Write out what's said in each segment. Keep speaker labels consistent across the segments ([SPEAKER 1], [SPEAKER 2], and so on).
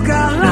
[SPEAKER 1] lugar lá.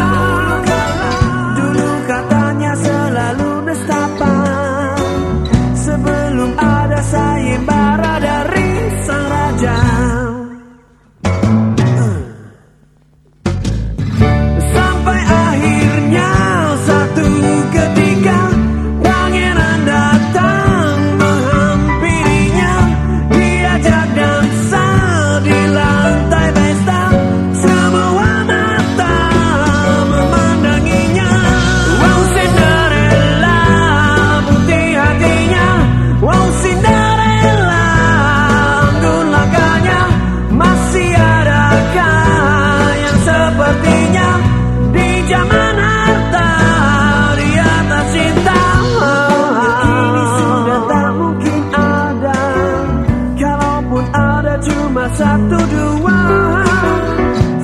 [SPEAKER 1] satu dua.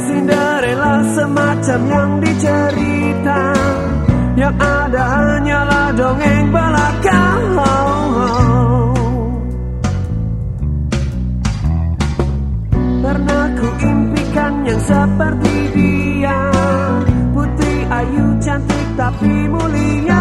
[SPEAKER 1] Cinderella semacam yang dicerita. Yang ada hanyalah dongeng belaka. Pernah ku impikan yang seperti dia. Putri ayu cantik tapi mulia.